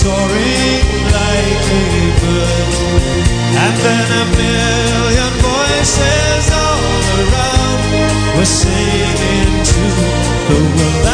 soaring like a bird, and then a million voices all around were singing to the world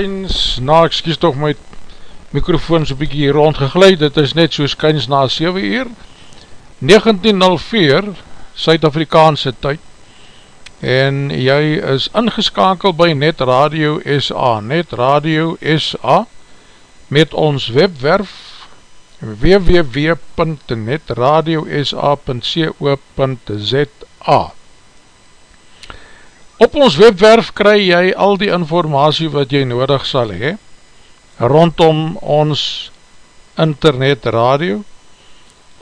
skyns na, excuse toch my microfoon so bykie hier rond gegleid, dit is net soos skyns na 7 uur, 19.04 Suid-Afrikaanse tyd, en jy is ingeskakel by Net Radio SA, Net Radio SA, met ons webwerf www.netradiosa.co.za Op ons webwerf kry jy al die informatie wat jy nodig sal hee, rondom ons internet radio,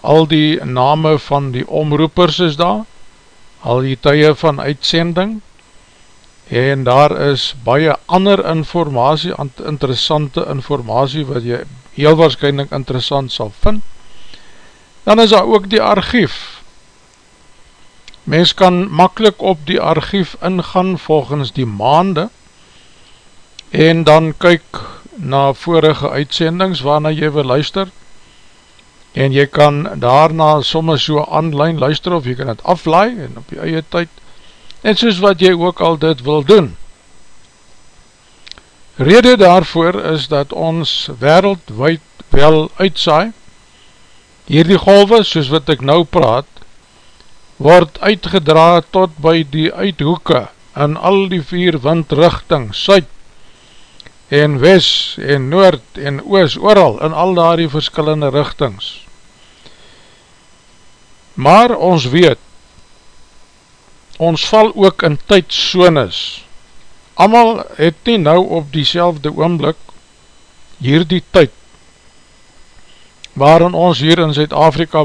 al die name van die omroepers is daar, al die tye van uitsending, en daar is baie ander informatie, interessante informatie wat jy heel waarschijnlijk interessant sal vind. Dan is daar ook die archief, Mens kan makkelijk op die archief ingaan volgens die maande en dan kyk na vorige uitsendings waarna jy wil luister en jy kan daarna soms so online luister of jy kan het aflaai en op jy eie tyd en soos wat jy ook al dit wil doen. Rede daarvoor is dat ons wereldwijd wel uitsaai hierdie golwe soos wat ek nou praat word uitgedra tot by die uithoeke in al die vier windrichting, Suid en West en Noord en Oos, ooral in al die verskillende richtings. Maar ons weet, ons val ook in tydsones. Amal het nie nou op die selfde oomblik hier die tyd waarin ons hier in Zuid-Afrika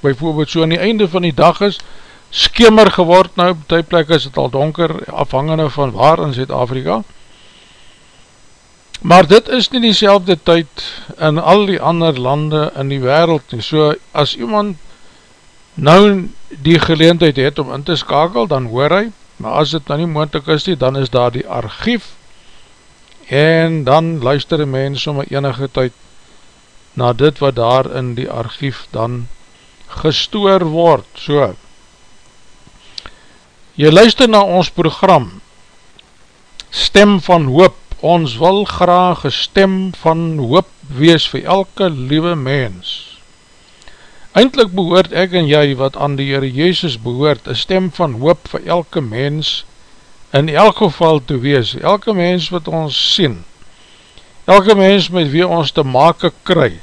bijvoorbeeld so aan die einde van die dag is, skimmer geword. Nou, op die plek is het al donker, afhangende van waar in Zuid-Afrika, maar dit is nie die selfde tyd in al die ander lande in die wereld nie, so as iemand nou die geleendheid het om in te skakel, dan hoor hy, maar as dit nou nie moontek is nie, dan is daar die archief, en dan luister die mens om enige tyd na dit wat daar in die archief dan gestoor word, so. Jy luister na ons program, Stem van Hoop, ons wil graag een stem van hoop wees vir elke liewe mens, Eindelijk behoort ek en jy wat aan die Heere Jezus behoort, een stem van hoop vir elke mens in elk geval te wees, elke mens wat ons sien, elke mens met wie ons te make kry,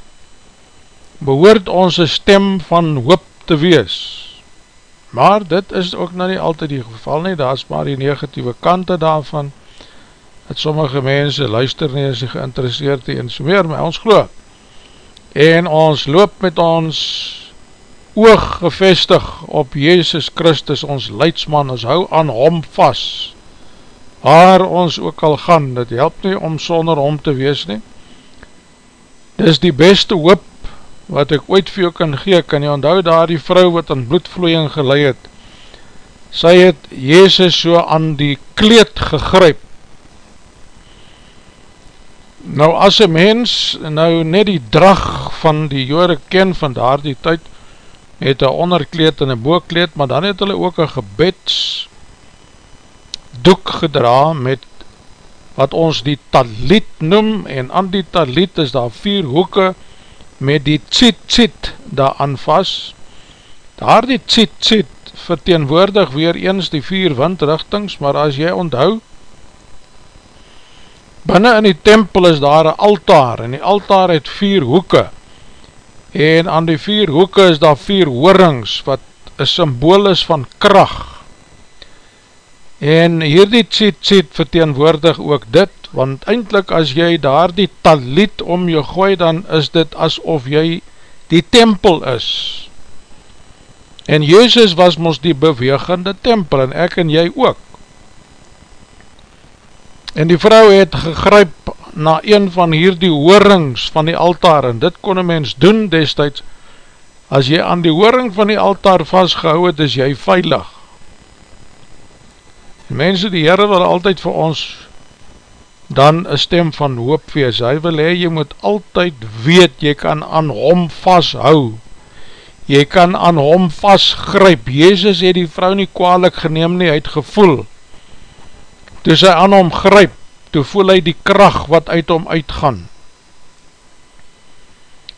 behoort ons een stem van hoop te wees. Maar dit is ook nou nie altyd die geval nie, daar is maar die negatieve kante daarvan, dat sommige mense luister nie as die geïnteresseerd die en so meer, maar ons geloof, en ons loop met ons oog gevestig op Jezus Christus, ons leidsman, ons hou aan hom vast, waar ons ook al gaan, dit help nie om sonder hom te wees nie, dis die beste hoop, wat ek ooit vir jou kan gee, kan jy onthou daar die vrou wat aan bloedvloeing geleid het, sy het Jezus so aan die kleed gegryp, Nou as een mens nou net die drag van die jore ken van daar die tyd, het een onderkleed en een boekleed, maar dan het hulle ook een gebeds doek gedra met wat ons die talit noem, en aan die talit is daar vier hoeke met die tsit tsit daar aan vast. Daar die tsit tsit verteenwoordig weer eens die vier windrichtings, maar as jy onthou, binnen in die tempel is daar een altaar, en die altaar het vier hoeke, en aan die vier hoeke is daar vier hoorings, wat een symbool is van kracht. En hierdie tsit tsit verteenwoordig ook dit, want eindelijk as jy daar die talit om jou gooi, dan is dit asof jy die tempel is. En Jezus was ons die bewegende tempel, en ek en jy ook. En die vrou het gegryp na een van hierdie hoorings van die altaar en dit kon een mens doen destijds as jy aan die hooring van die altaar vastgehou het is jy veilig mense die Heere wil altyd vir ons dan een stem van hoop wees. Hy wil hee jy moet altyd weet jy kan aan hom vasthou. Jy kan aan hom vastgryp Jezus het die vrou nie kwaalik geneem nie, hy het gevoel. Toe sy aan hom gryp toe voel hy die kracht wat uit hom uitgaan.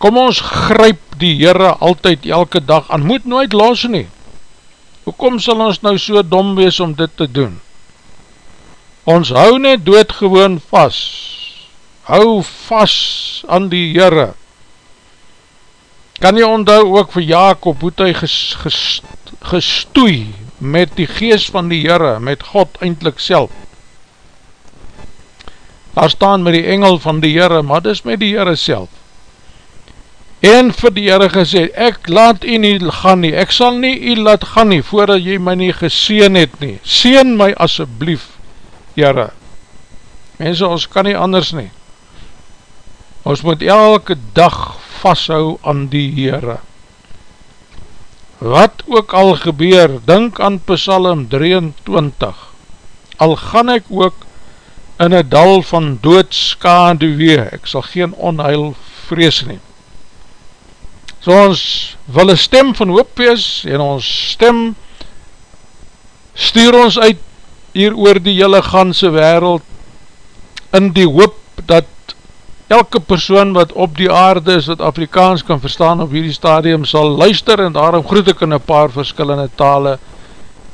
Kom ons gryp die Heere altyd elke dag aan, moet nooit los nie. Hoekom sal ons nou so dom wees om dit te doen? Ons hou net doodgewoon vast, hou vast aan die Heere. Kan jy onthou ook vir Jacob, hoe hy ges, ges, gestoei met die geest van die Heere, met God eindelijk self daar staan met die engel van die Heere, maar dis met die Heere self. En vir die Heere gesê, ek laat u nie gaan nie, ek sal nie u laat gaan nie, voordat jy my nie geseen het nie. Seen my asseblief, Heere. Mense, ons kan nie anders nie. Ons moet elke dag vasthou aan die Heere. Wat ook al gebeur, denk aan Psalm 23, al gaan ek ook in een dal van doodskade wee, ek sal geen onheil vrees nie. So ons wil een stem van hoop wees, en ons stem stuur ons uit hier oor die hele ganse wereld, in die hoop dat elke persoon wat op die aarde is, wat Afrikaans kan verstaan op hierdie stadium, sal luister, en daarom groet ek in een paar verskillende tale,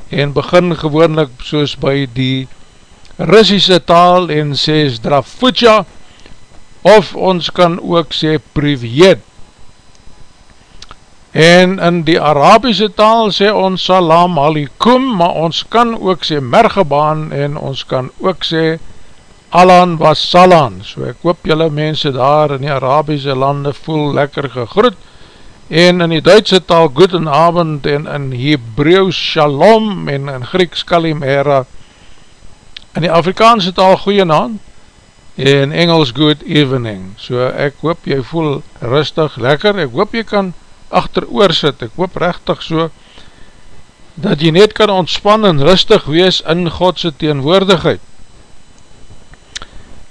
en begin gewoonlik soos by die Russische taal en sê Strafutja of ons kan ook sê Privet en in die Arabische taal sê ons Salam Alikum maar ons kan ook sê Mergebaan en ons kan ook sê Alan was Salan so ek hoop julle mense daar in die Arabische lande voel lekker gegroet en in die Duitse taal Guten Abend en in Hebreeuws Shalom en in Grieks Kalimera. In die Afrikaanse taal Goeie Naam en Engels Good Evening. So ek hoop jy voel rustig, lekker, ek hoop jy kan achter oor sit, ek hoop rechtig so dat jy net kan ontspan en rustig wees in Godse teenwoordigheid.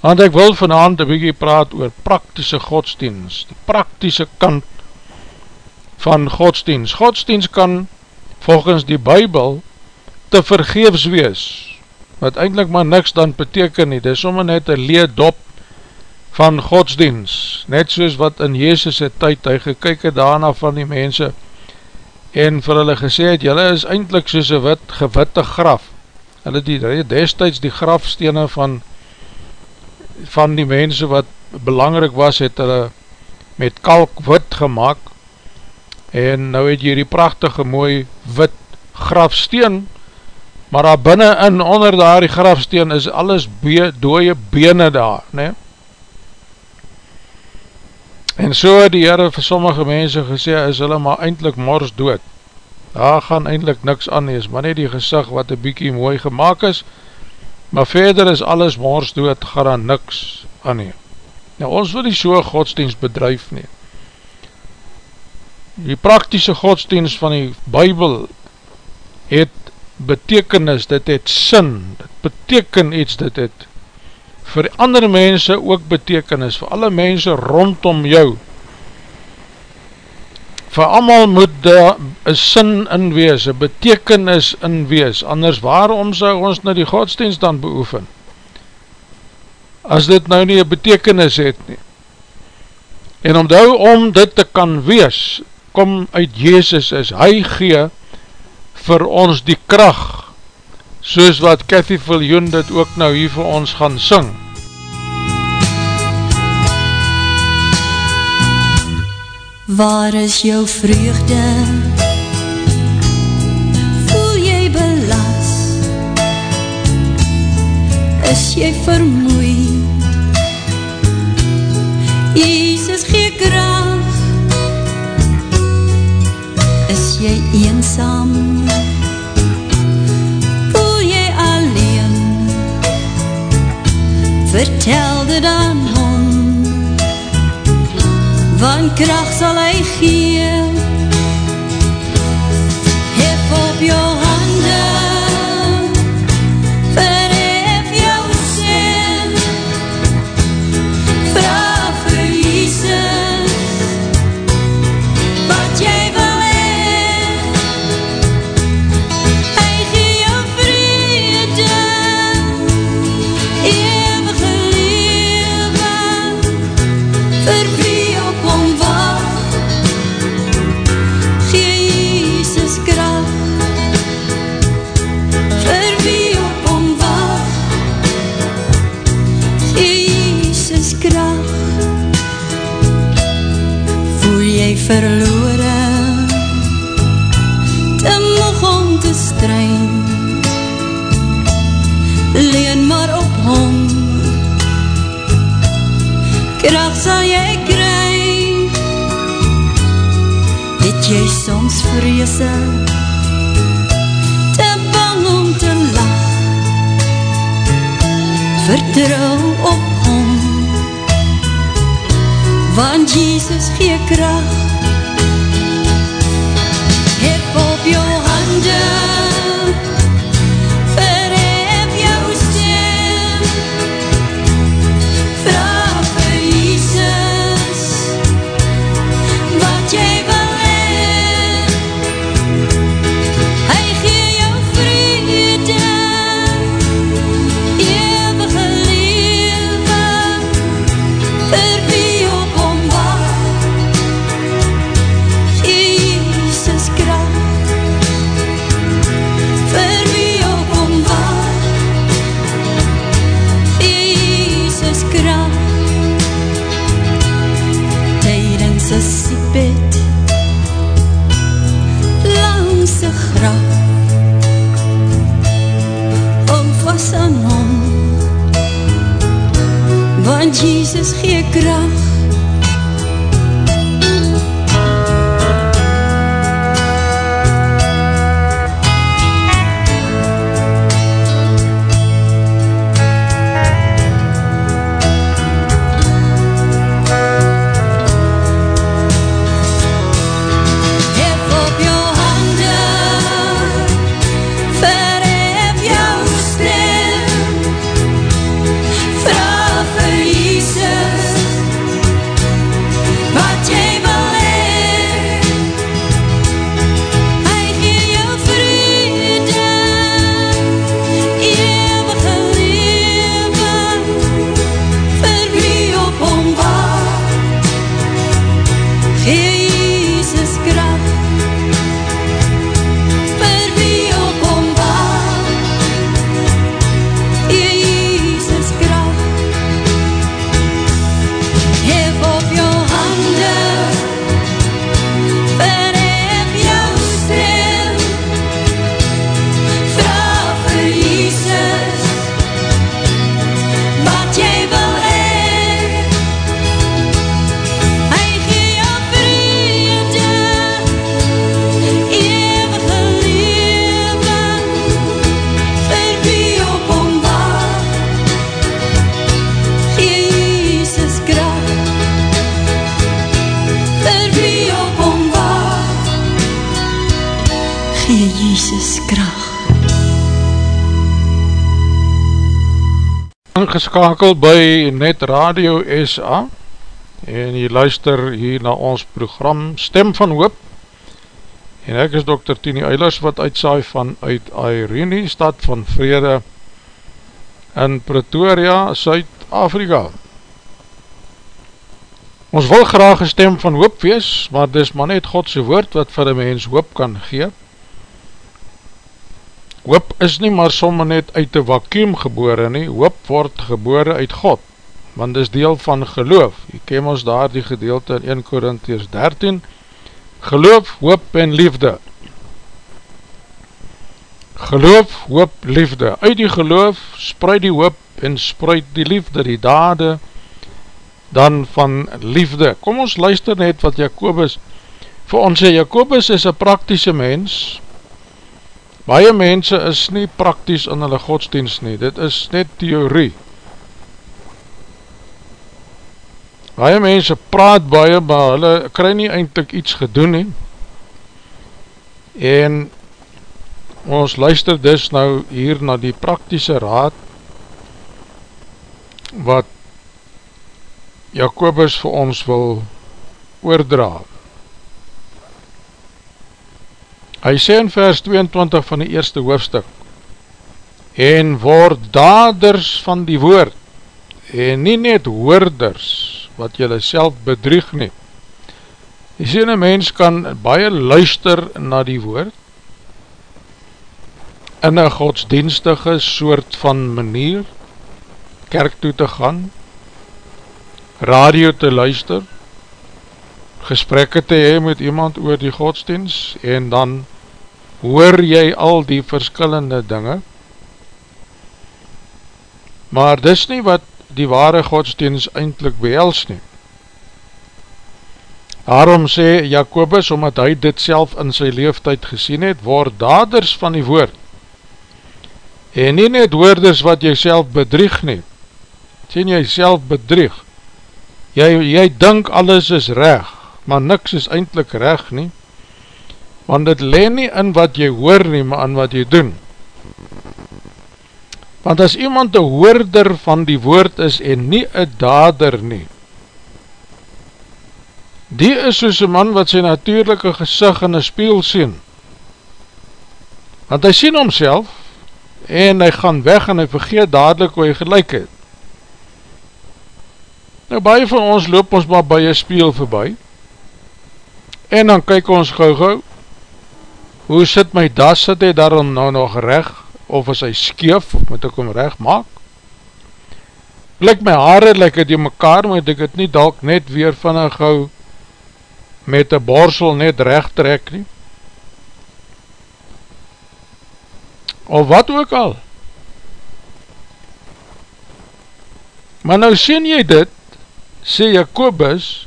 Want ek wil vanavond een bykie praat oor praktische godsdienst, die praktische kant van godsdienst. Godsdienst kan volgens die bybel te vergeefs wees, wat eindelijk maar niks dan beteken nie, dit is sommer net een leedop van godsdienst, net soos wat in Jezus' tyd, hy gekyk het daarna van die mense, en vir hulle gesê het, jylle is eindelijk soos een wit, gewitte graf, hulle die, destijds die grafstene van, van die mense wat belangrijk was, het hulle met kalk wit gemaakt, en nou het jy die prachtige mooi wit grafsteen, maar daar binnen in, onder daar die grafsteen, is alles be, dooie bene daar, ne? En so die Heere vir sommige mense gesê, is hulle maar eindelijk mors dood. Daar gaan eindelijk niks aan, is maar net die gezicht wat een bykie mooi gemaakt is, maar verder is alles mors dood, gaan daar niks aan nie. Nou ons wil die so godsdienst bedrijf neem die praktische godsdienst van die bybel het betekenis, dit het sin, dit beteken iets, dit het vir andere mense ook betekenis, vir alle mense rondom jou, vir allemaal moet daar een sin in wees, een betekenis in wees, anders waarom sou ons nou die godsdienst dan beoefen, as dit nou nie een betekenis het nie, en omdou om dit te kan wees, kom uit Jezus is, hy gee vir ons die kracht, soos wat Cathy Viljoen dit ook nou hier vir ons gaan sing. Waar is jou vreugde? Voel jy belas? Is jy vermoeid? Jesus gee kracht jy eensam Voel Vertel dit aan hom. Want kracht sal hy gee verloore te moeg om te strein leen maar op hom. Kracht sal jy kry. Het jy soms vreese te bang om te lach vertrouw op hom. Want Jesus gee kracht want ingeskakel by Net Radio SA en jy luister hier na ons program Stem van Hoop en ek is Dr. Tini Eilers wat uitsaai van uit Irene, stad van Vrede in Pretoria, Suid-Afrika Ons wil graag een stem van hoop wees, maar dis maar net Godse woord wat vir die mens hoop kan gee Hoop is nie maar somme net uit die vakuum gebore nie, hoop word gebore uit God, want is deel van geloof. Jy ken ons daar die gedeelte in 1 Korinties 13, geloof, hoop en liefde. Geloof, hoop, liefde. Uit die geloof spreid die hoop en spreid die liefde, die dade, dan van liefde. Kom ons luister net wat Jacobus, vir ons sê, Jacobus is een praktische mens, Baie mense is nie prakties in hulle godsdienst nie, dit is net theorie. Baie mense praat baie, maar hulle kry nie eindelijk iets gedoen nie. En ons luister dus nou hier na die praktische raad wat Jacobus vir ons wil oordraag. Hy sê in vers 22 van die eerste hoofstuk En word daders van die woord En nie net hoorders wat jylle self bedrieg nie. Jy sê een mens kan baie luister na die woord In een godsdienstige soort van manier Kerk toe te gaan Radio te luister gesprekke te hee met iemand oor die godsdienst en dan hoor jy al die verskillende dinge? Maar dis nie wat die ware godsdienst eindelijk behels nie. Daarom sê Jacobus omdat hy dit self in sy leeftijd gesien het word daders van die woord. En nie net woorders wat jy self bedrieg nie. Sien jy self bedrieg. Jy, jy dink alles is recht maar niks is eindelijk reg nie, want het leen nie in wat jy hoor nie, maar in wat jy doen. Want as iemand een hoorder van die woord is en nie een dader nie, die is soos een man wat sy natuurlijke gezicht in een spiel sien. Want hy sien homself en hy gaan weg en hy vergeet dadelijk hoe hy gelijk het. Nou baie van ons loop ons maar by een spiel voorbij, En dan kyk ons gauw gauw, hoe sit my das, sit hy daarom nou nog recht, of is hy skeef, of moet ek hom recht maak? Blik my haare, lyk het die mekaar, moet ek het nie dalk net weer van een gauw, met een borsel net recht trek nie? Of wat ook al? Maar nou sien jy dit, sê Jacobus,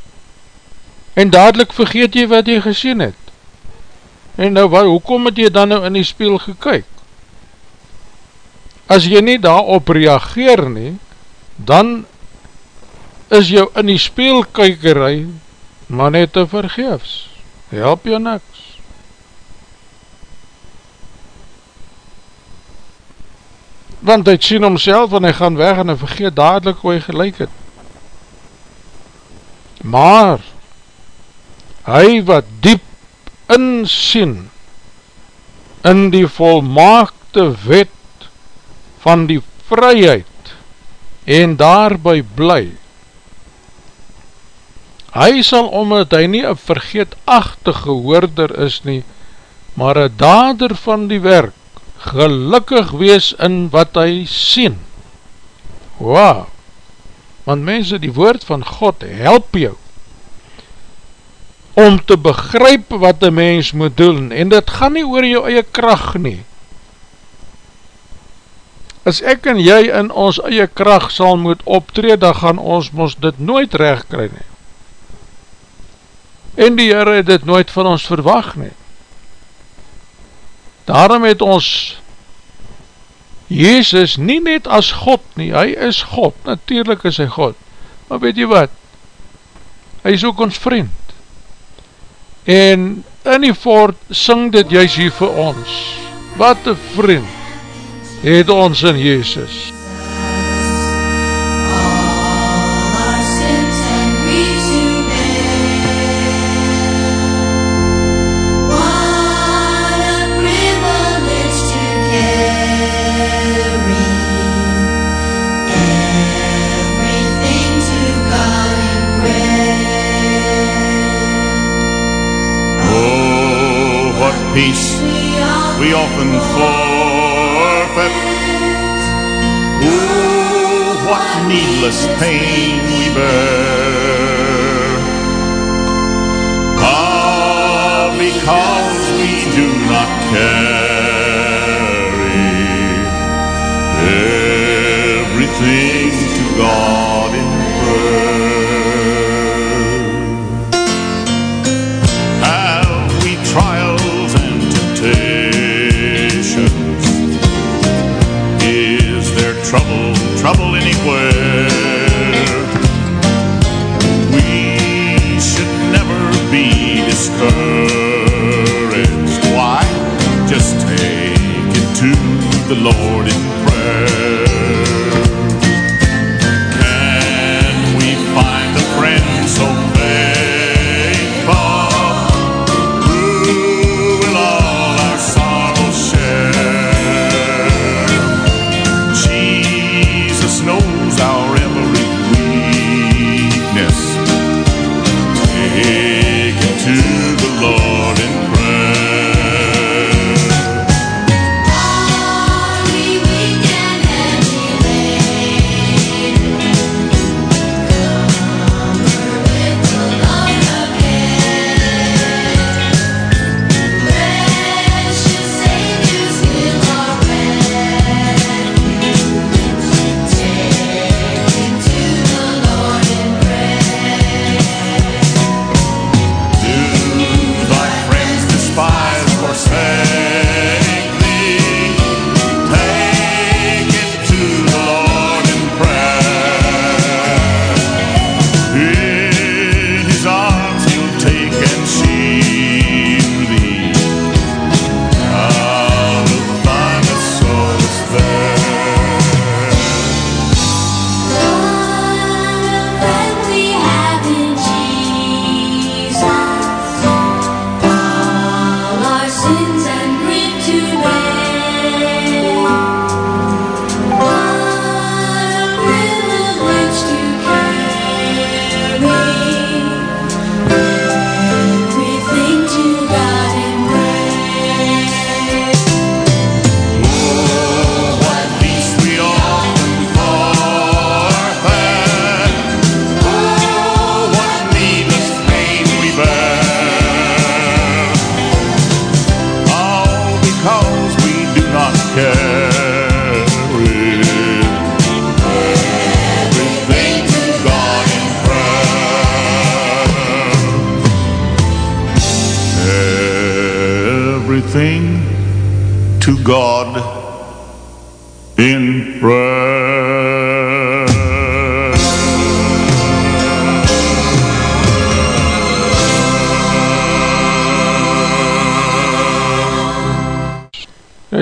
en dadelijk vergeet jy wat jy gesien het. En nou, wat, hoekom het jy dan nou in die spiel gekyk? As jy nie daarop reageer nie, dan is jou in die speelkykerij maar net te vergeefs. Help jou niks. Want hy sien homself en hy gaan weg en hy vergeet dadelijk hoe hy gelijk het. Maar, hy wat diep insien in die volmaakte wet van die vryheid en daarby bly, hy sal omdat hy nie een vergeetachtige hoorder is nie, maar een dader van die werk, gelukkig wees in wat hy sien. Wauw, want mense, die woord van God help jou, om te begryp wat die mens moet doen, en dit gaan nie oor jou eie kracht nie. As ek en jy in ons eie kracht sal moet optreed, dan gaan ons ons dit nooit recht kry nie en die Heere het dit nooit van ons verwacht nie. Daarom het ons Jezus nie net as God nie, hy is God, natuurlijk is hy God, maar weet jy wat, hy is ook ons vriend, en in die voort syng dit juist hier vir ons, wat een vriend het ons in Jezus. Peace we often forfeit. Oh, what needless pain we bear. Ah, because we do not carry everything to God in prayer. Trouble, anywhere? We should never be discouraged. Why? Just take it to the Lord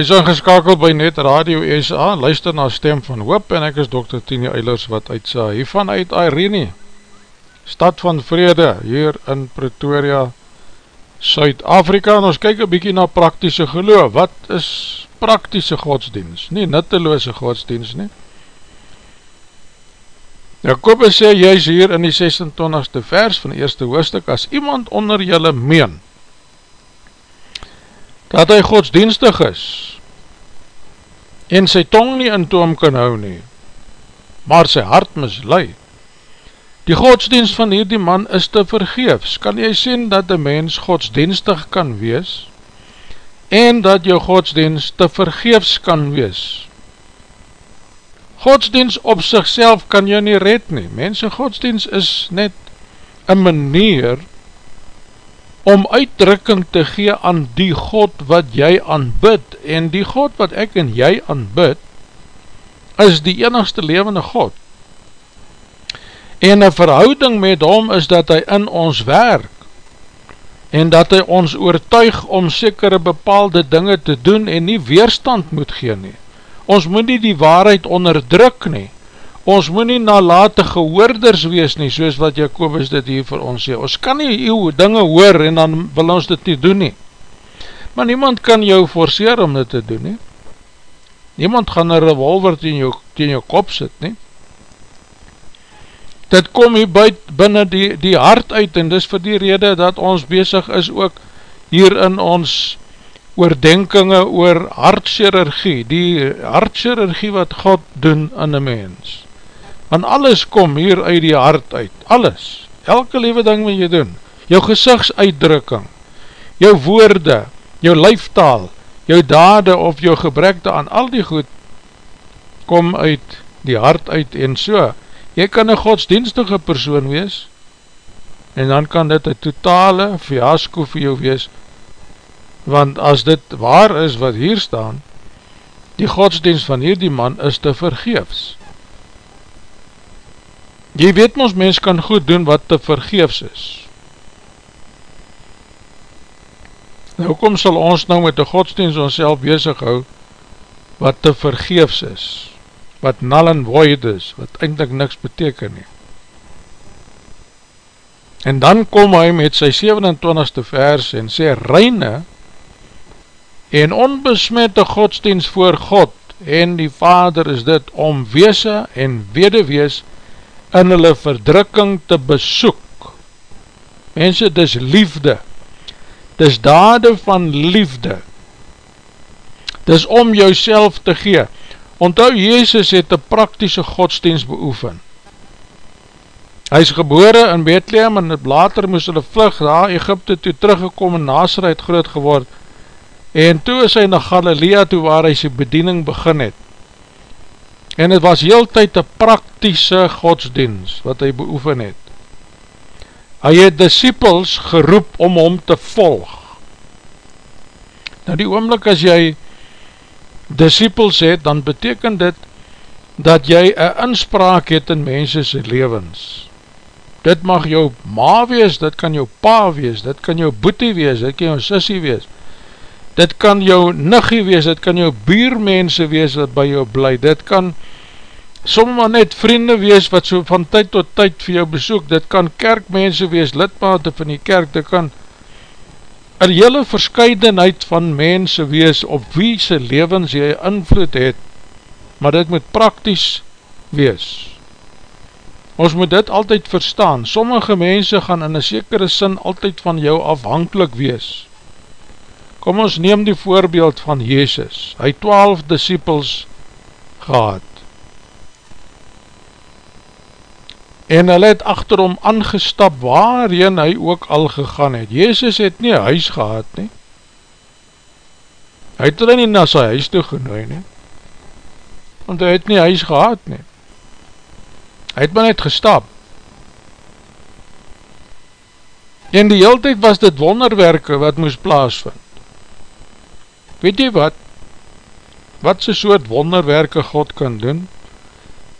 is ingeskakeld by Net Radio SA, luister na Stem van Hoop en ek is Dr. Tini Eilers wat uitsa hiervan uit Irene, stad van vrede hier in Pretoria, Suid-Afrika en ons kyk een bykie na praktische geloof. Wat is praktische godsdienst? Nie nutteloze godsdienst nie. Jacobus sê juist hier in die 26ste vers van die eerste hoofdstuk, as iemand onder julle meen, dat hy godsdienstig is en sy tong nie in toom kan hou nie, maar sy hart mislui. Die godsdienst van hierdie man is te vergeefs. Kan jy sien dat die mens godsdienstig kan wees en dat jou godsdienst te vergeefs kan wees? Godsdienst op sigself kan jy nie red nie. Mense godsdienst is net een manier om uitdrukking te gee aan die God wat jy aanbid. En die God wat ek en jy aanbid is die enigste levende God. En een verhouding met hom is dat hy in ons werk en dat hy ons oortuig om sekere bepaalde dinge te doen en nie weerstand moet gee nie. Ons moet nie die waarheid onderdruk nie ons moet nie nalatige hoorders wees nie, soos wat Jacobus dit hier vir ons sê, ons kan nie jou dinge hoor en dan wil ons dit nie doen nie, maar niemand kan jou forceer om dit te doen nie, niemand gaan een revolver teen jou, teen jou kop sit nie, dit kom hier buit binnen die, die hart uit en dis vir die rede dat ons bezig is ook hier in ons oordenkinge oor hartchirurgie, die hartchirurgie wat God doen in een mens want alles kom hier uit die hart uit, alles, elke liewe ding wat jy doen, jou gezichtsuitdrukking, jou woorde, jou lijftaal, jou dade of jou gebrekte aan al die goed, kom uit die hart uit. En so, jy kan een godsdienstige persoon wees, en dan kan dit een totale fiasco vir jou wees, want as dit waar is wat hier staan, die godsdienst van hierdie man is te vergeefs, Jy weet ons mens kan goed doen wat te vergeefs is. Nou kom sal ons nou met die godsdienst ons self bezig hou wat te vergeefs is, wat null and void is, wat eindelijk niks beteken nie. En dan kom hy met sy 27ste vers en sê, Reine en onbesmette godsdienst voor God en die Vader is dit om weese en wedewees in hulle verdrukking te besoek. Mense, dis liefde. Dis dade van liefde. Dis om jou te gee. Onthou, Jezus het een praktische godsdienst beoefen. Hy is gebore in Bethlehem en later moes hulle vlug daar Egypte toe teruggekom en Nazareth groot geword. En toe is hy na Galilea toe waar hy sy bediening begin het en het was heel tyd een praktische godsdienst wat hy beoefen het. Hy het disciples geroep om hom te volg. Nou die oomlik as jy disciples het, dan beteken dit dat jy een inspraak het in mensense levens. Dit mag jou ma wees, dit kan jou pa wees, dit kan jou boete wees, dit kan jou sissie wees, dit kan jou niggie wees, dit kan jou buurmense wees wat by jou bly, dit kan somme net vriende wees wat so van tyd tot tyd vir jou besoek, dit kan kerkmense wees, lidmate van die kerk, dit kan een hele verscheidenheid van mense wees op wie sy levens jy invloed het, maar dit moet prakties wees. Ons moet dit altyd verstaan, sommige mense gaan in een sekere sin altyd van jou afhankelijk wees, Kom ons neem die voorbeeld van Jezus. Hy twaalf disciples gehad. En hy het achter hom aangestap waarin hy ook al gegaan het. Jezus het nie huis gehad nie. Hy het hulle nie na sy huis toe genooi nie. Want hy het nie huis gehad nie. Hy het maar net gestap. En die hele tijd was dit wonderwerke wat moes plaasvind. Weet jy wat? Wat sy soort wonderwerke God kan doen?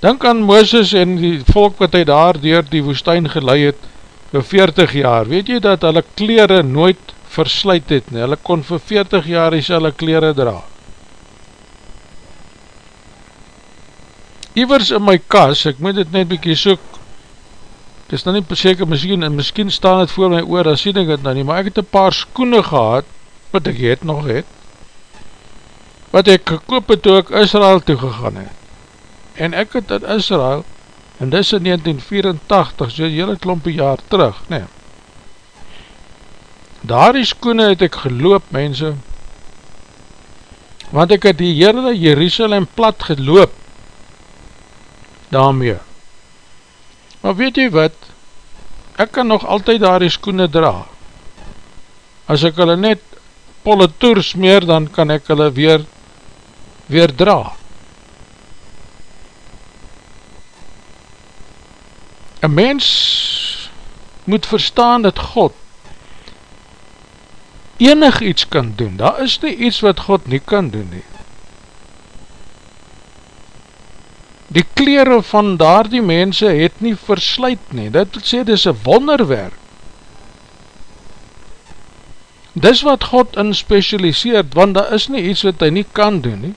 Dink aan Mooses en die volk wat hy daar door die woestijn geleid het vir 40 jaar. Weet jy dat hulle kleren nooit versluit het nie? Hulle kon vir 40 jaar die selle kleren dra. Ivers in my kas, ek moet dit net bykie soek, het is nou nie seker, miskien, en miskien staan het voor my oor, dan sien ek het nou nie, maar ek het een paar skoene gehad, wat ek het nog het, wat ek gekoop het toe ek Israel toegegaan het, en ek het in Israel, en dis in 1984, so hele klompe jaar terug, nee, daar die skoene het ek geloop, mense, want ek het die hele Jerusalem plat geloop, daarmee, maar weet jy wat, ek kan nog altyd daar die skoene dra, as ek hulle net politoer smeer, dan kan ek hulle weer, weer dra, Een mens moet verstaan dat God enig iets kan doen. Daar is nie iets wat God nie kan doen nie. Die kleren van daar die mense het nie versluit nie. Dit sê, dit is een wonderwerk. Dis wat God in specialiseert, want daar is nie iets wat hy nie kan doen nie.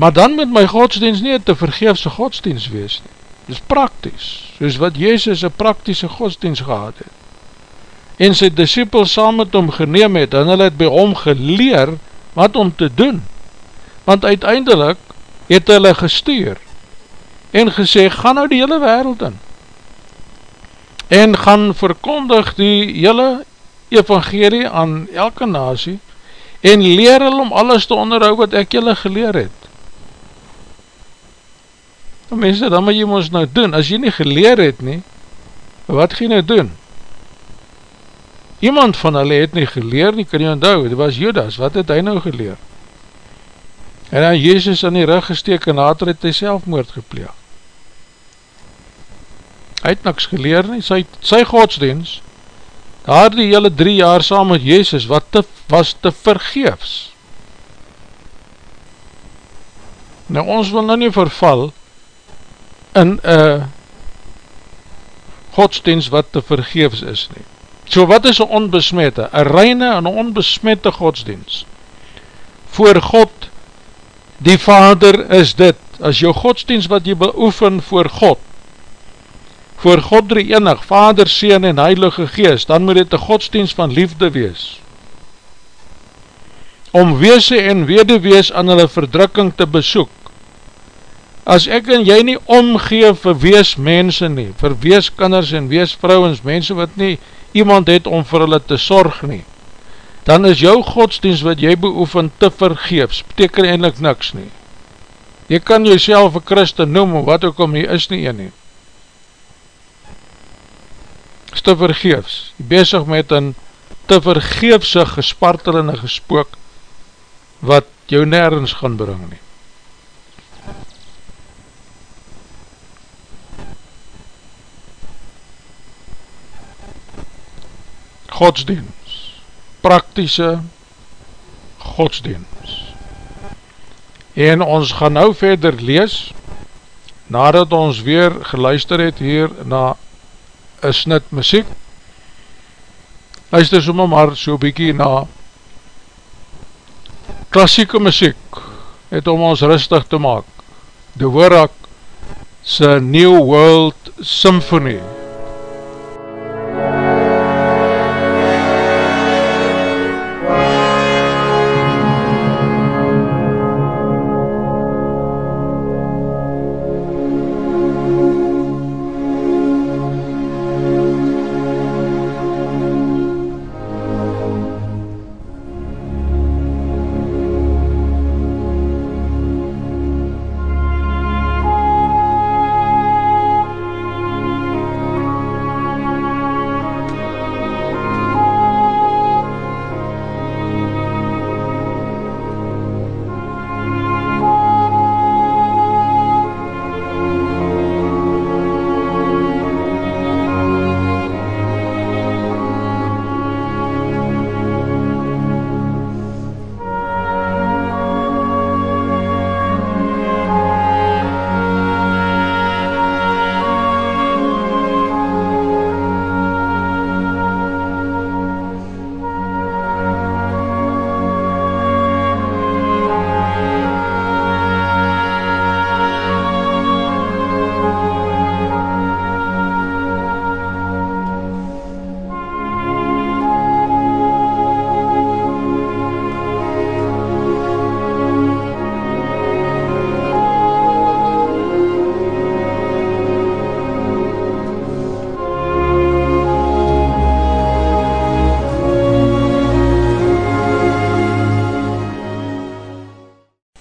Maar dan moet my godsdienst nie te vergeefse godsdienst wees nie. Dit is prakties, soos wat Jezus een praktische godsdienst gehad het. En sy disciples saam met hom geneem het, en hulle het by hom geleer wat om te doen. Want uiteindelik het hulle gestuur en gesê, ga nou die hele wereld in. En gaan verkondig die hele evangelie aan elke nasie en leer hulle om alles te onderhou wat ek julle geleer het. Mense, dan moet jy ons nou doen, as jy nie geleer het nie, wat gaan jy nou doen? Iemand van hulle het nie geleer nie, kan jy onthou, dit was Judas, wat het hy nou geleer? En dan Jezus aan die rug gesteek en later het hy selfmoord gepleeg. Hy het niks geleer nie, sy, sy godsdienst, daar die hele drie jaar saam met Jezus, wat te, was te vergeefs. Nou ons wil nou nie verval, in een godsdienst wat te vergeefs is nie. So wat is een onbesmette? Een reine en onbesmette godsdienst. Voor God, die Vader is dit. As jou godsdienst wat jy beoefen voor God, voor God drie enig, Vader, Seen en Heilige Geest, dan moet dit een godsdienst van liefde wees. Om weese en wedewees aan hulle verdrukking te besoek, as ek en jy nie omgee vir wees mense nie, vir wees kinders en wees vrouwens, mense wat nie iemand het om vir hulle te sorg nie, dan is jou godsdienst wat jy beoefen te vergeefs, beteken eindelijk niks nie. Jy kan jyself een christen noem, wat ook om jy is nie een nie. Is te vergeefs, jy bezig met een te vergeefse gespartel en gespook, wat jou nergens gaan bring nie. Godsdienst, praktische godsdienst. En ons gaan nou verder lees, nadat ons weer geluister het hier na een snit muziek, luister soms maar so bykie na klassieke muziek, het om ons rustig te maak, de Worak se New World Symphony,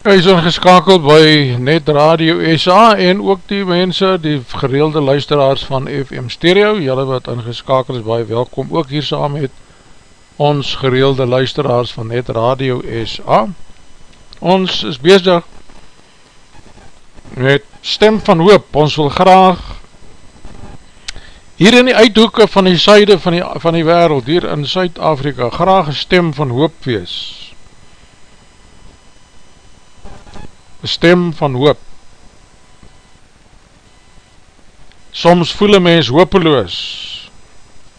Is ingeskakeld by Net Radio SA en ook die mense, die gereelde luisteraars van FM Stereo, jylle wat ingeskakeld is, baie welkom ook hier saam met ons gereelde luisteraars van Net Radio SA. Ons is bezig met Stem van Hoop, ons wil graag hier in die uithoeken van die syde van die, van die wereld, hier in Suid-Afrika, graag een stem van hoop wees, een stem van hoop. Soms voel een mens hopeloos,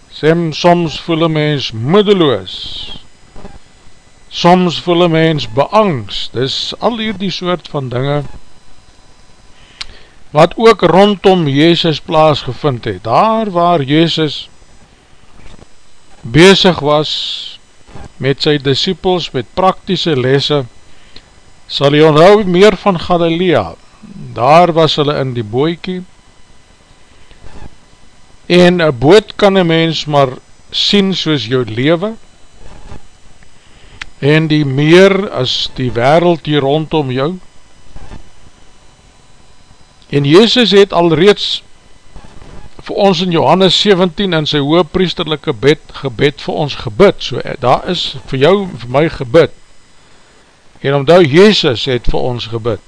Sem, soms voel een mens moedeloos, soms voel een mens beangst, dis al hier die soort van dinge, wat ook rondom Jezus plaas gevind het, daar waar Jezus bezig was met sy disciples, met praktische lesse, sal jy onthou meer van Galilea, daar was hulle in die boekie, en een boot kan een mens maar sien soos jou lewe, en die meer as die wereld hier rondom jou, en Jezus het al reeds vir ons in Johannes 17 in sy hoogpriesterlijke bed, gebed vir ons gebid, so daar is vir jou, vir my gebid, En omdat Jezus het vir ons gebid,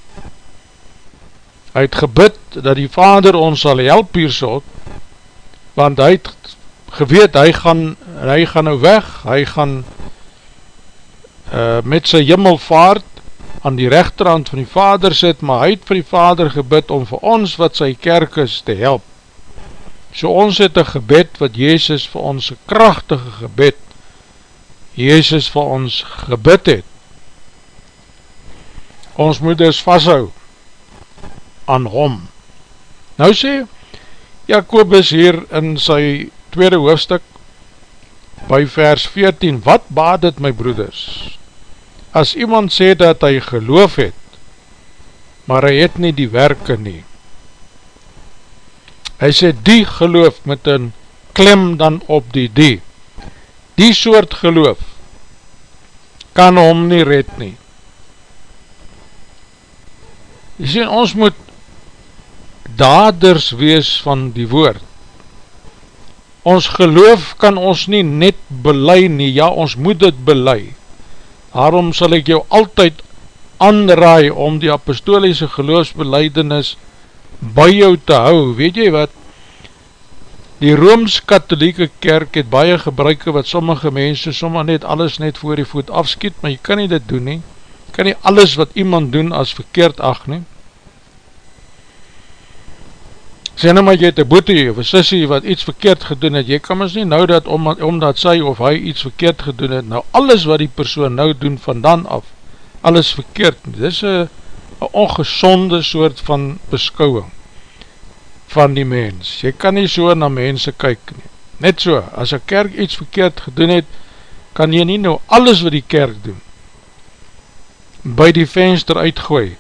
hy het gebid dat die Vader ons sal help hier so, want hy het geweet, hy gaan, hy gaan nou weg, hy gaan uh, met sy jimmelvaart aan die rechterhand van die Vader sit, maar hy het vir die Vader gebid om vir ons wat sy kerk is te help. So ons het een gebed wat Jezus vir ons, een krachtige gebed, Jezus vir ons gebid het ons moet dus vasthou aan hom. Nou sê Jacobus hier in sy tweede hoofdstuk by vers 14, wat baad het my broeders? As iemand sê dat hy geloof het, maar hy het nie die werke nie. Hy sê die geloof met een klem dan op die die. Die soort geloof kan hom nie red nie. Jy sê, ons moet daders wees van die woord. Ons geloof kan ons nie net belei nie, ja, ons moet het belei. Daarom sal ek jou altyd aanraai om die apostoliese geloofsbeleidenis by jou te hou. Weet jy wat? Die Rooms-Katholieke kerk het baie gebruike wat sommige mense sommer net alles net voor die voet afskiet, maar jy kan nie dit doen nie kan nie alles wat iemand doen as verkeerd ag nie. Sê nou maar jy het een boete of een sissie wat iets verkeerd gedoen het, jy kan ons nie nou dat om, omdat sy of hy iets verkeerd gedoen het, nou alles wat die persoon nou doen van dan af, alles verkeerd, dit is een ongezonde soort van beskouwing van die mens, jy kan nie so na mense kyk nie, net so, as een kerk iets verkeerd gedoen het, kan jy nie nou alles wat die kerk doen, by die venster uitgooi,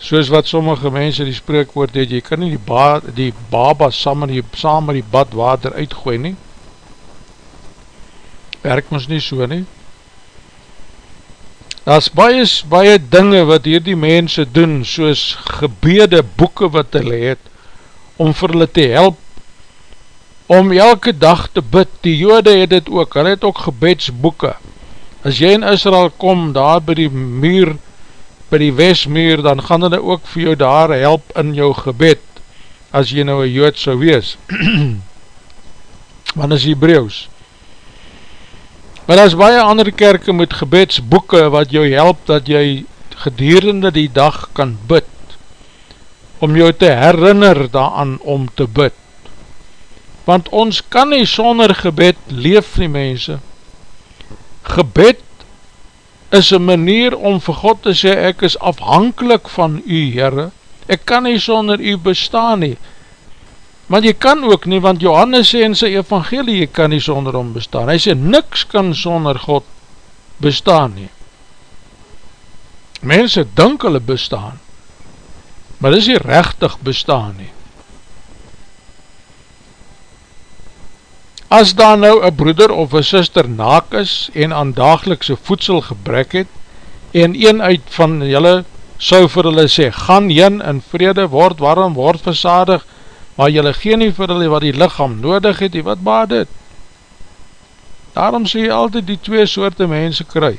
soos wat sommige mense die spreekwoord het, jy kan nie die, ba die baba saam met die, saam met die badwater uitgooi nie, werk ons nie so nie, daar is baie, baie dinge wat hier die mense doen, soos gebede boeken wat hulle het, om vir hulle te help, om elke dag te bid, die jode het het ook, hulle het ook gebedsboeken, as jy in Israel kom, daar by die muur, by die westmuur, dan gaan hulle ook vir jou daar help in jou gebed, as jy nou een jood sou wees. Want is Hebreeuws. Maar as baie ander kerke met gebedsboeken, wat jou help, dat jy gedurende die dag kan bid, om jou te herinner daaraan om te bid. Want ons kan nie sonder gebed leef nie mense, gebed is een manier om vir God te sê, ek is afhankelijk van u, Heere, ek kan nie sonder u bestaan nie, want jy kan ook nie, want Johannes sê in sy evangelie, jy kan nie sonder hom bestaan, hy sê, niks kan sonder God bestaan nie, mense dink hulle bestaan, maar dis nie rechtig bestaan nie, As daar nou een broeder of een sister naak is en aan dagelikse voedsel gebrek het en een uit van julle sou vir hulle sê, gaan jyn in vrede, word warm, word versadig, maar julle gee nie vir hulle wat die lichaam nodig het, die wat baad het. Daarom sê jy altyd die twee soorte mense kry.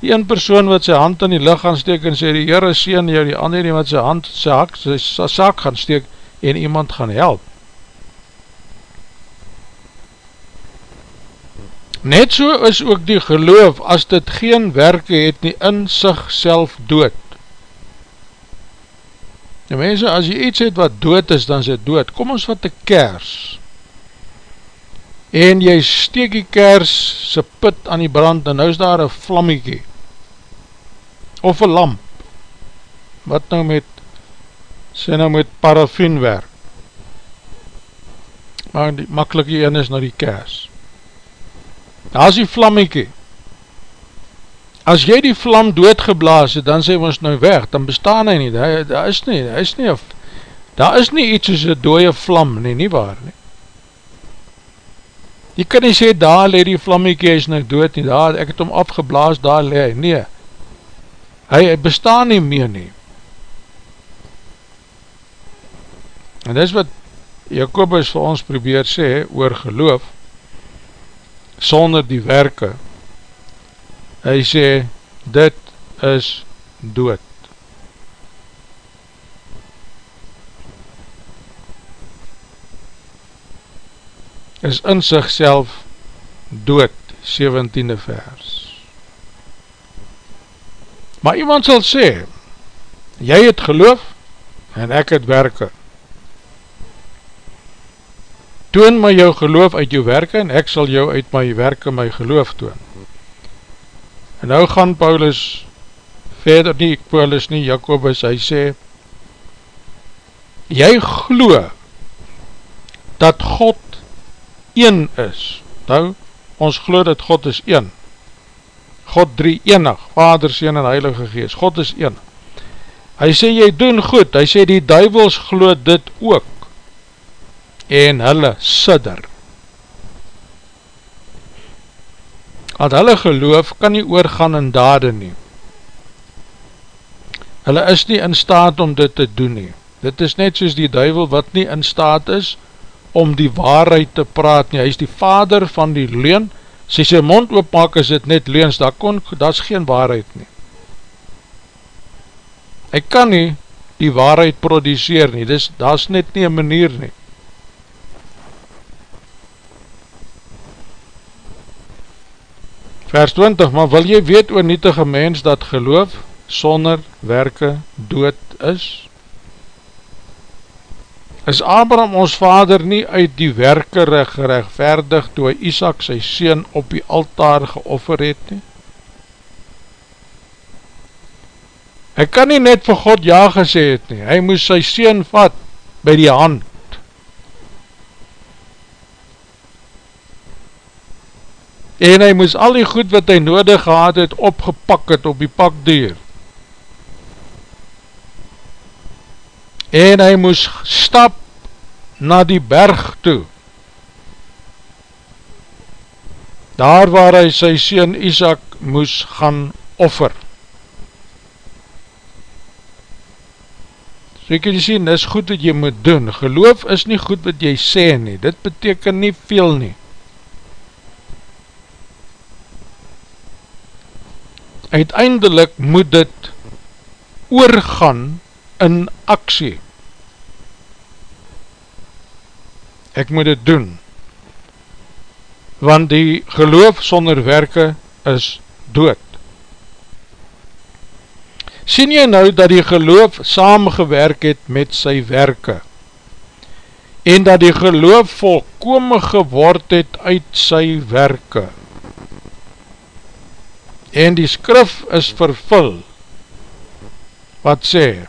Die een persoon wat sy hand in die licht gaan steek en sê die Heere sien jou, die ander die wat sy hand sy, hak, sy, sy sak gaan steek en iemand gaan help. Net so is ook die geloof, as dit geen werke het nie in sig self dood. Die mense, as jy iets het wat dood is, dan is dit dood. Kom ons wat die kers. En jy steek die kers sy put aan die brand en nou is daar een vlammiekie. Of een lamp. Wat nou met, sê nou met paraffin werk. Maar die makkelike een is nou die kers daar is die vlammiekie, as jy die vlam doodgeblaas het, dan sê ons nou weg, dan bestaan hy nie, daar, daar is nie, daar is nie, daar is nie iets soos een dooie vlam, nie, nie waar nie. Jy kan nie sê, daar le die vlammiekie, hy is nou dood nie, daar, ek het hom afgeblaas, daar le hy, nee, hy, hy bestaan nie meer nie. En dis wat Jacobus vir ons probeer sê, oor geloof, sonder die werke. Hy sê dit is dood. Is in sigself dood 17e vers. Maar iemand sal sê jy het geloof en ek het werke toon my jou geloof uit jou werke en ek sal jou uit my werke my geloof toon. En nou gaan Paulus verder nie, Paulus nie, Jacobus, hy sê, jy glo dat God een is. Nou, ons glo dat God is een. God drie enig, Vader, Seen en Heilige Geest, God is een. Hy sê, jy doen goed, hy sê, die duivels glo dit ook en hulle sidder. Want hulle geloof kan nie oorgaan in dade nie. Hulle is nie in staat om dit te doen nie. Dit is net soos die duivel wat nie in staat is om die waarheid te praat nie. Hy is die vader van die leen. Sy sy mond oopmaak is dit net leens, daar kon, daar is geen waarheid nie. Hy kan nie die waarheid produceer nie, daar is net nie een manier nie. Vers 20, maar wil jy weet oor nietige mens dat geloof sonder werke dood is? Is Abraham ons vader nie uit die werke gerechtverdig toe hy Isaac sy sien op die altaar geoffer het nie? Hy kan nie net vir God ja gesê het nie, hy moes sy sien vat by die hand en hy moes al die goed wat hy nodig gehad het opgepak het op die pakdeur en hy moes stap na die berg toe. Daar waar hy sy sien Isaac moes gaan offer. So ek kan jy sien, dis goed wat jy moet doen. Geloof is nie goed wat jy sê nie. Dit beteken nie veel nie uiteindelik moet dit oorgaan in aksie. Ek moet dit doen, want die geloof sonder werke is dood. Sien jy nou dat die geloof samengewerk het met sy werke en dat die geloof volkome geword het uit sy werke? En die skrif is vervul wat sê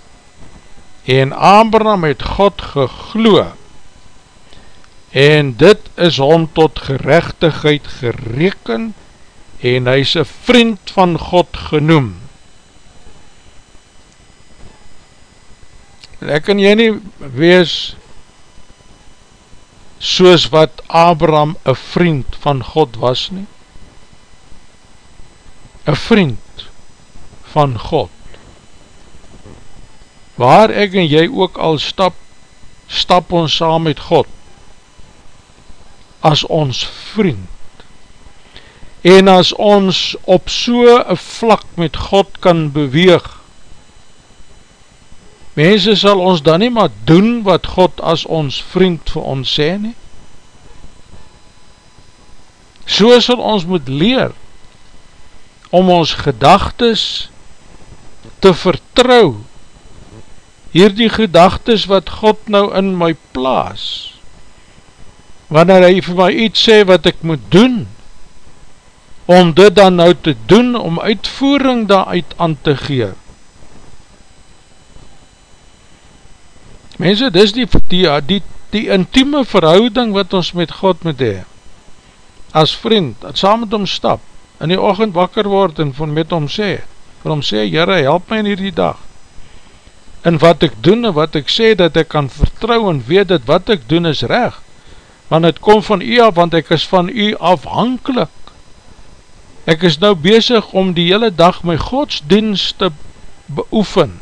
en Abraham het God gegloe en dit is hom tot gerechtigheid gereken en hy is een vriend van God genoem. Ek kan jy nie wees soos wat Abraham een vriend van God was nie een vriend van God. Waar ek en jy ook al stap, stap ons saam met God, as ons vriend. En as ons op so een vlak met God kan beweeg, mense sal ons dan nie maar doen wat God as ons vriend vir ons sê nie. So sal ons moet leer, om ons gedagtes te vertrou, hier die gedagtes wat God nou in my plaas, wanneer hy vir my iets sê wat ek moet doen, om dit dan nou te doen, om uitvoering daaruit aan te gee. Mense, dis die, die, die, die intieme verhouding wat ons met God moet hee, as vriend, dat saam met hom stap, in die ochend wakker word en van met hom sê, vir hom sê, Jere, help my in hierdie dag, en wat ek doen en wat ek sê, dat ek kan vertrouw en weet dat wat ek doen is reg, want het kom van u af, want ek is van u afhankelijk, ek is nou bezig om die hele dag my godsdienst te beoefen,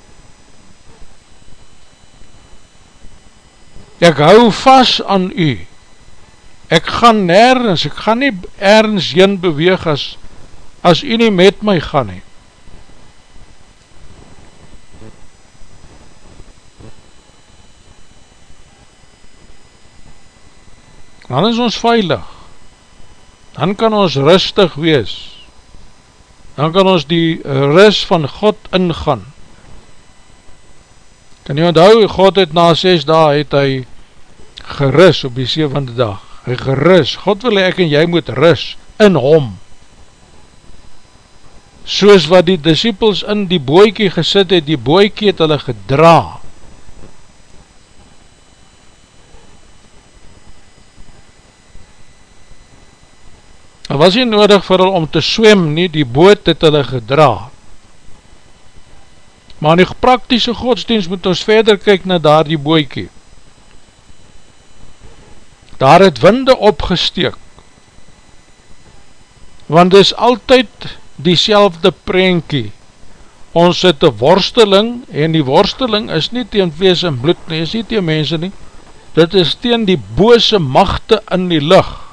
ek hou vast aan u, ek gaan nergens, ek gaan nie ergens jyn beweeg as, as u nie met my gaan nie. Dan is ons veilig. Dan kan ons rustig wees. Dan kan ons die rust van God ingaan. Kan jy onthou, God het na 6 dae het hy gerus op die 7e dag. Hy gerus. God wil ek en jy moet rus in hom soos wat die disciples in die boekie gesit het, die boekie het hulle gedra. Het was nie nodig vir hulle om te swem nie, die boot het hulle gedra. Maar in die praktische godsdienst moet ons verder kyk na daar die boekie. Daar het winde opgesteek, want is altyd diezelfde prentjie. Ons het een worsteling, en die worsteling is nie teen wees en bloed nie, is nie teen mense nie, dit is teen die bose machte in die lucht.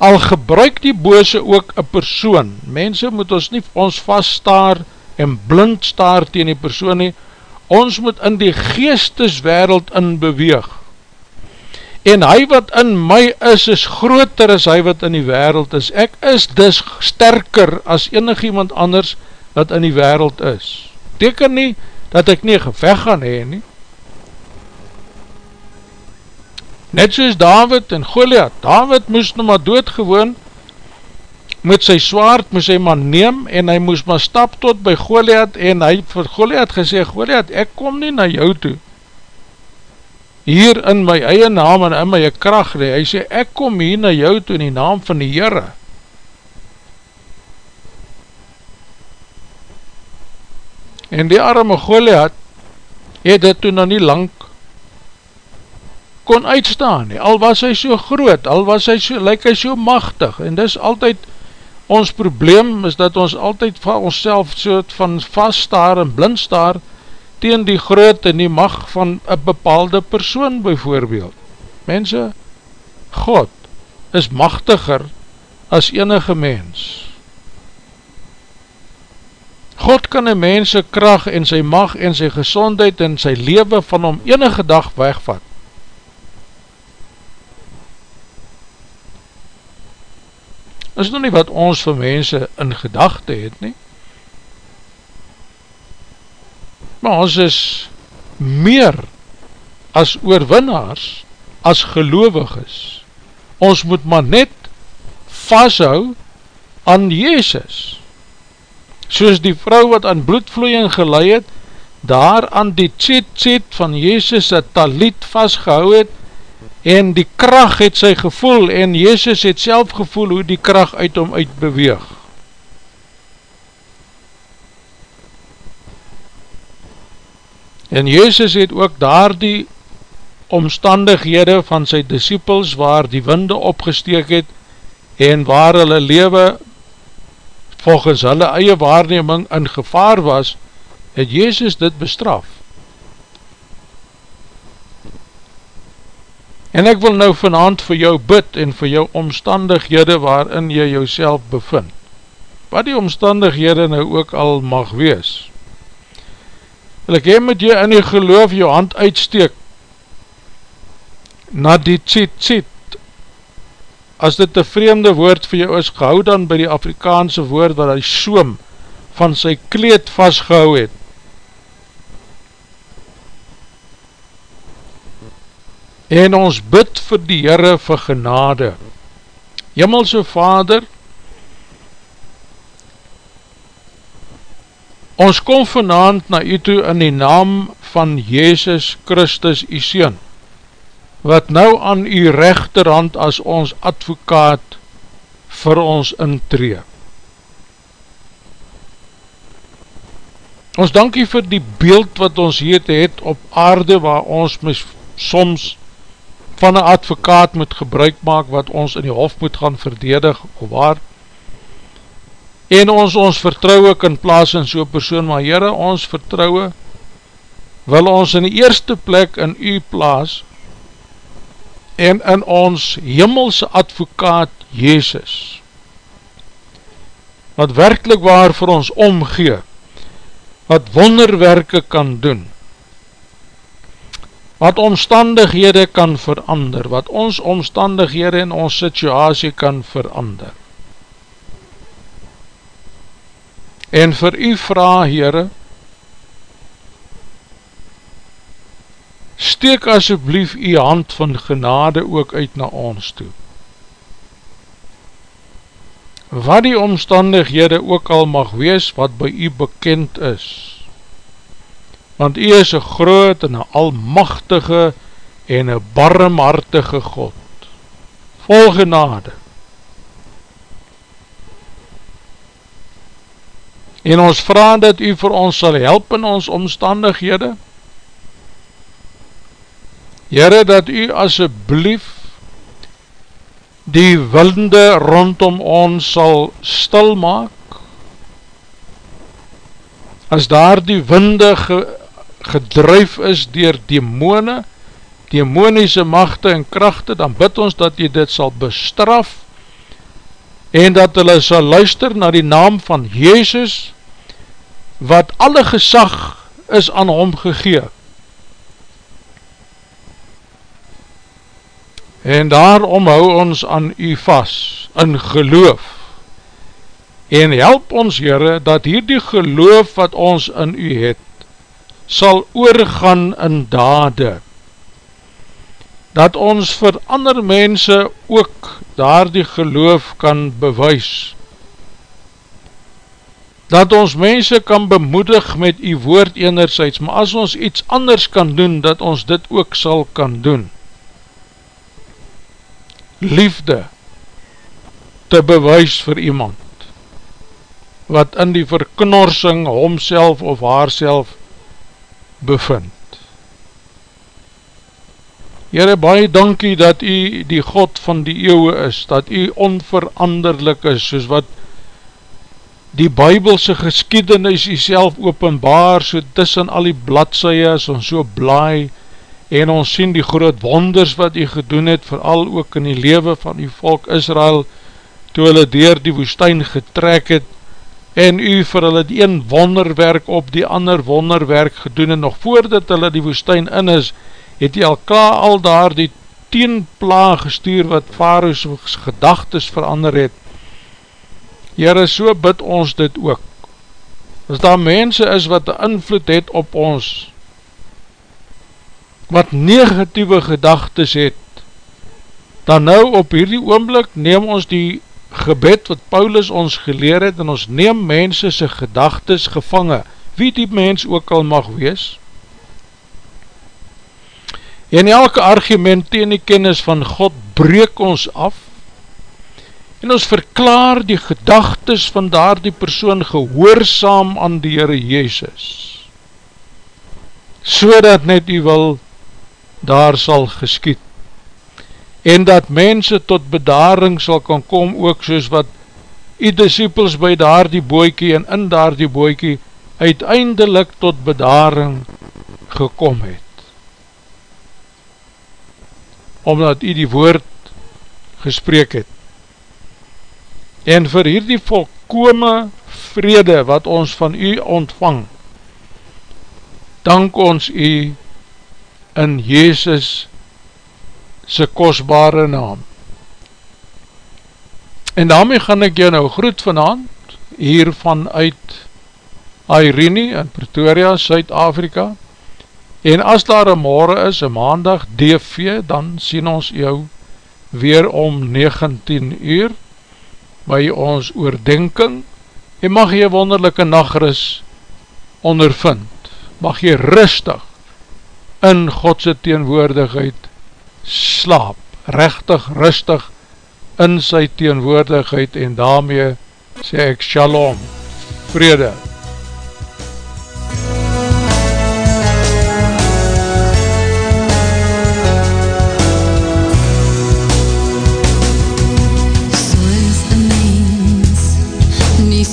Al gebruik die bose ook een persoon, mense moet ons nie ons vaststaar en blind staar teen die persoon nie, ons moet in die geesteswereld in beweeg, en hy wat in my is, is groter as hy wat in die wereld is. Ek is dus sterker as enig iemand anders wat in die wereld is. Teken nie dat ek nie geveg gaan heen nie. Net soos David en Goliath, David moes nou maar doodgewoon, met sy swaard moes hy maar neem, en hy moes maar stap tot by Goliath, en hy vir Goliath gesê, Goliath, ek kom nie na jou toe, hier in my eie naam en in my kracht nie, hy sê, ek kom hier na jou toe in die naam van die Heere. En die arme Goliath het dit toen nou nie lang kon uitstaan nie, al was hy so groot, al was hy so, lyk hy so machtig, en dis altyd ons probleem, is dat ons altyd van ons self so van vaststaar en blindstaar, teen die groot en die mag van een bepaalde persoon bijvoorbeeld. Mense, God is machtiger as enige mens. God kan een mense kracht en sy mag en sy gezondheid en sy leven van hom enige dag wegvat. Is nou nie wat ons vir mense in gedachte het nie. Maar ons is meer as oorwinnaars, as gelovig is. Ons moet maar net vasthou aan Jezus. Soos die vrou wat aan bloedvloeien geleid het, daar aan die tset-tset van Jezus het taliet vastgehou het, en die kracht het sy gevoel, en Jezus het self gevoel hoe die kracht uit hom uitbeweeg. En Jezus het ook daar die omstandighede van sy disciples waar die winde opgesteek het en waar hulle lewe volgens hulle eie waarneming in gevaar was, het Jezus dit bestraf. En ek wil nou vanavond vir jou bid en vir jou omstandighede waarin jy jouself bevind. Wat die omstandighede nou ook al mag wees. Wil ek heen met jy in die geloof jou hand uitsteek na die tsit. As dit een vreemde woord vir jou is, gehou dan by die Afrikaanse woord wat hy soom van sy kleed vastgehou het. En ons bid vir die Heere vir genade. Himmelse Vader, ons kom vanavond na u toe in die naam van Jezus Christus, u Seen, wat nou aan u rechterhand as ons advokaat vir ons intree. Ons dankie vir die beeld wat ons hier het op aarde waar ons mis soms van een advokaat moet gebruik maak wat ons in die hof moet gaan verdedig of waar en ons ons vertrouwe kan plaas in so'n persoon, maar Heere, ons vertrouwe wil ons in die eerste plek in u plaas en in ons hemelse advokaat Jezus wat werkelijk waar vir ons omgee wat wonderwerke kan doen wat omstandighede kan verander, wat ons omstandighede en ons situasie kan verander. En vir u vraag, Heere, steek asjeblief u hand van genade ook uit na ons toe. Wat die omstandighede ook al mag wees, wat by u bekend is, want u is een groot en een almachtige en een barmhartige God, vol genade. En ons vraag dat u vir ons sal help in ons omstandighede, Heere, dat u asjeblief die winde rondom ons sal stil maak, as daar die winde ge gedruif is dier demone, demoniese machte en krachte, dan bid ons dat jy dit sal bestraf, en dat hulle sal luister na die naam van Jezus, wat alle gesag is aan hom gegee. En daarom hou ons aan u vast, in geloof, en help ons Heere, dat hier die geloof wat ons in u het, sal oorgaan in dade, dat ons vir ander mense ook daar die geloof kan bewys, dat ons mense kan bemoedig met die woord enerzijds, maar as ons iets anders kan doen, dat ons dit ook sal kan doen. Liefde te bewys vir iemand, wat in die verknorsing homself of haarself bevind. Heere, baie dankie dat u die God van die eeuwe is, dat u onveranderlik is, soos wat die bybelse geskiedenis u self openbaar, so tussen al die bladseie is, ons so blaai, en ons sien die groot wonders wat u gedoen het, vooral ook in die lewe van die volk Israel, toe hulle dier die woestijn getrek het, en u vir hulle die een wonderwerk op die ander wonderwerk gedoen en nog voordat hulle die woestijn in is, het hy al klaar al daar die teenpla gestuur wat Faroes gedagtes verander het. Heere, so bid ons dit ook. As daar mense is wat invloed het op ons, wat negatieve gedagtes het, dan nou op hierdie oomblik neem ons die gebed wat Paulus ons geleer het en ons neem mense sy gedagtes gevange, wie die mens ook al mag wees. En elke argument tegen die kennis van God breek ons af en ons verklaar die gedagtes van daar die persoon gehoorzaam aan die Heere Jezus so dat net u wil daar sal geskiet en dat mense tot bedaring sal kan kom ook soos wat die disciples by daar die boekie en in daar die boekie uiteindelik tot bedaring gekom het. Omdat u die woord gespreek het. En vir hierdie volkome vrede wat ons van u ontvang, dank ons u in Jezus sy kostbare naam. En daarmee gaan ek jou nou groet vanavond, hier vanuit Irene in Pretoria, Suid-Afrika. En as daar een morgen is, een maandag, DV, dan sien ons jou weer om 19 uur by ons oordenking en mag jy wonderlijke nachtrus ondervind. Mag jy rustig in Godse teenwoordigheid slaap, rechtig, rustig, in sy teenwoordigheid en daarmee sê ek shalom, vrede.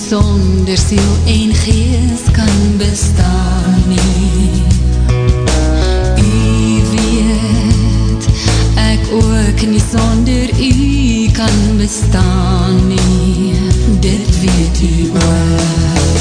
Sonder siel en gees kan bestaan nie U weet Ek ook nie sonder u kan bestaan nie, dit weet u ook.